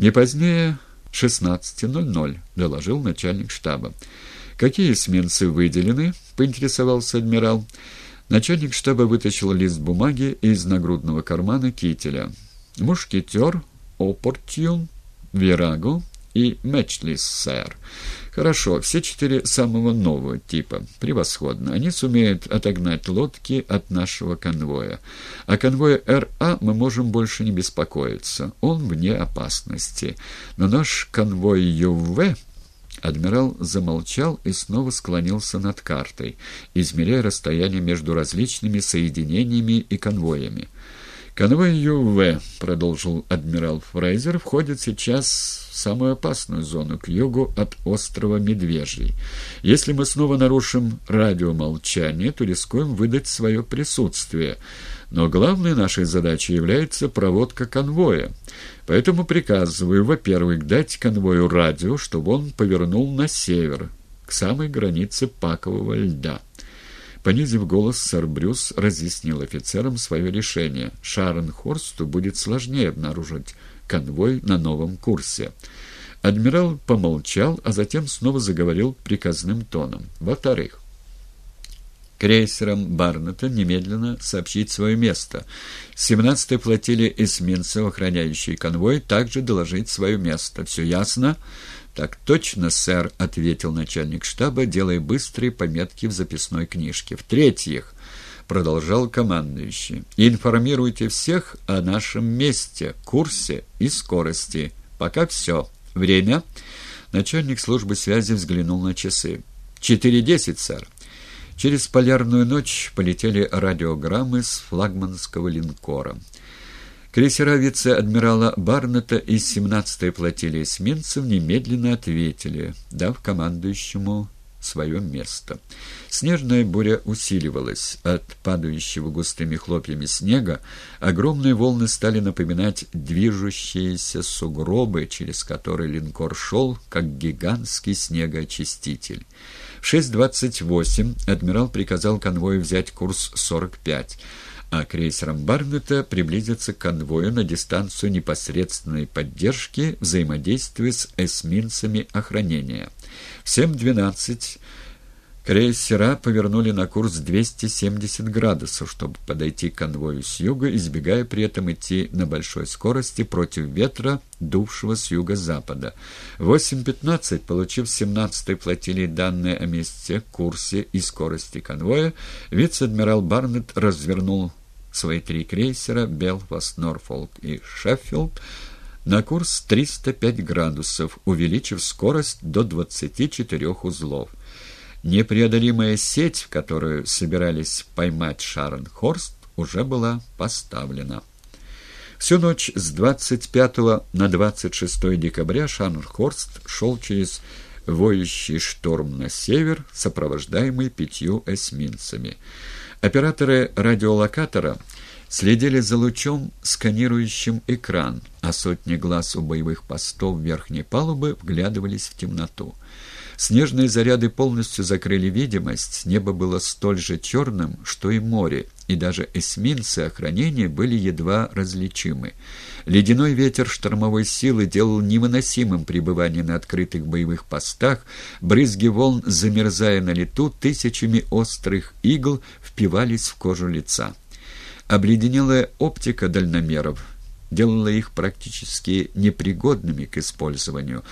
«Не позднее 16.00», — доложил начальник штаба. «Какие эсминцы выделены?» — поинтересовался адмирал. Начальник штаба вытащил лист бумаги из нагрудного кармана кителя. «Мушкетер, Опортюн, Вирагу и Мэчлис, сэр. Хорошо, все четыре самого нового типа. Превосходно. Они сумеют отогнать лодки от нашего конвоя. О конвое РА мы можем больше не беспокоиться. Он вне опасности. Но наш конвой ЮВ... Адмирал замолчал и снова склонился над картой, измеряя расстояние между различными соединениями и конвоями. «Конвой ЮВ», — продолжил адмирал Фрейзер, — «входит сейчас в самую опасную зону, к югу от острова Медвежий. Если мы снова нарушим радиомолчание, то рискуем выдать свое присутствие. Но главной нашей задачей является проводка конвоя. Поэтому приказываю, во-первых, дать конвою радио, чтобы он повернул на север, к самой границе пакового льда». Понизив голос, сэр Брюс разъяснил офицерам свое решение. Шаренхорсту будет сложнее обнаружить конвой на новом курсе. Адмирал помолчал, а затем снова заговорил приказным тоном. Во-вторых, крейсерам Барнета немедленно сообщить свое место. 17-й флотилии эсминцев, охраняющей конвой, также доложить свое место. Все ясно? «Так точно, сэр», — ответил начальник штаба, делая быстрые пометки в записной книжке. «В-третьих», — продолжал командующий, — «информируйте всех о нашем месте, курсе и скорости. Пока все. Время?» Начальник службы связи взглянул на часы. «Четыре десять, сэр». Через полярную ночь полетели радиограммы с флагманского линкора. Крейсера вице-адмирала Барнета из 17-й флотилии эсминцев немедленно ответили, дав командующему свое место. Снежная буря усиливалась. От падающего густыми хлопьями снега огромные волны стали напоминать движущиеся сугробы, через которые линкор шел, как гигантский снегоочиститель. В 6.28 адмирал приказал конвою взять курс 45 а крейсером Барнета приблизиться к конвою на дистанцию непосредственной поддержки взаимодействия с эсминцами охранения. В 7.12 крейсера повернули на курс 270 градусов, чтобы подойти к конвою с юга, избегая при этом идти на большой скорости против ветра, дувшего с юго-запада. В 8.15, получив 17-й флотилии данные о месте, курсе и скорости конвоя, вице-адмирал Барнетт развернул свои три крейсера «Белфаст», «Норфолк» и «Шеффилд» на курс 305 градусов, увеличив скорость до 24 узлов. Непреодолимая сеть, в которую собирались поймать Шаренхорст, уже была поставлена. Всю ночь с 25 на 26 декабря Шаренхорст шел через воющий шторм на север, сопровождаемый пятью эсминцами. Операторы радиолокатора следили за лучом, сканирующим экран, а сотни глаз у боевых постов верхней палубы вглядывались в темноту. Снежные заряды полностью закрыли видимость, небо было столь же черным, что и море, и даже эсминцы охранения были едва различимы. Ледяной ветер штормовой силы делал невыносимым пребывание на открытых боевых постах, брызги волн, замерзая на лету, тысячами острых игл впивались в кожу лица. Обледенелая оптика дальномеров делала их практически непригодными к использованию,